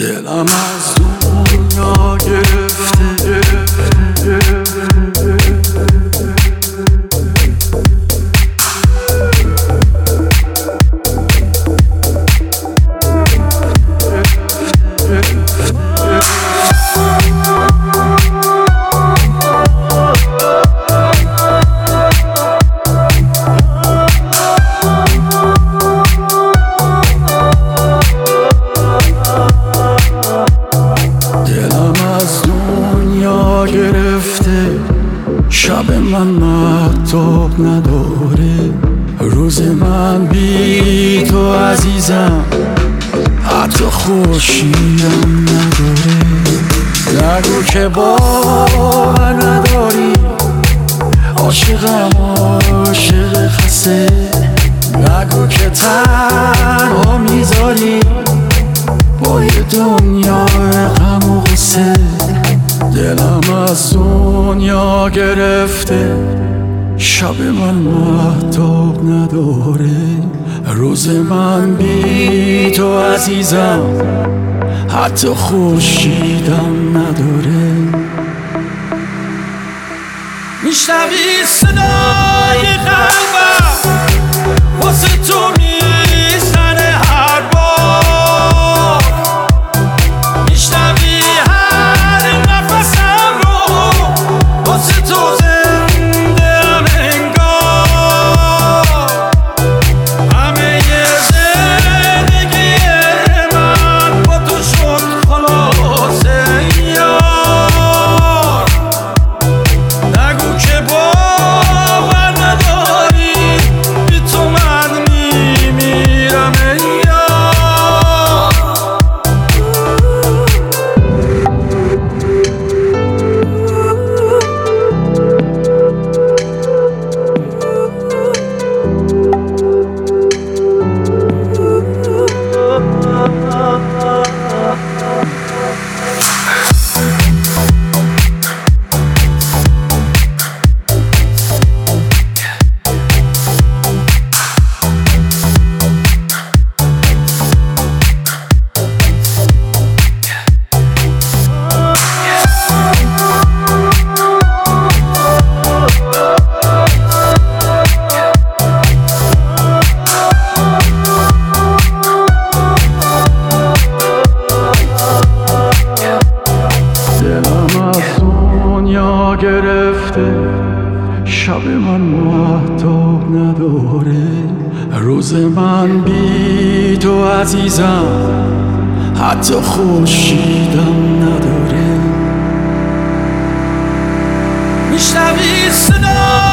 دلم از دنیا محتاب نداره. روز من بی تو عزیزم. حتی خوشیم نداره. نگو که باور نداری. عاشقم عاشق خسته. نگو که تنها می‌ذاری. با یه دنیا غم و غصه. دلم از دنیا گرفته. شب من محتاب نداره. روز من بی تو عزیزم. حتی خوشیدم نداره. میشنوی صدای من محتاب نداره. روز من بی تو عزیزم حتی خوشیدم نداره. میشنوی صدا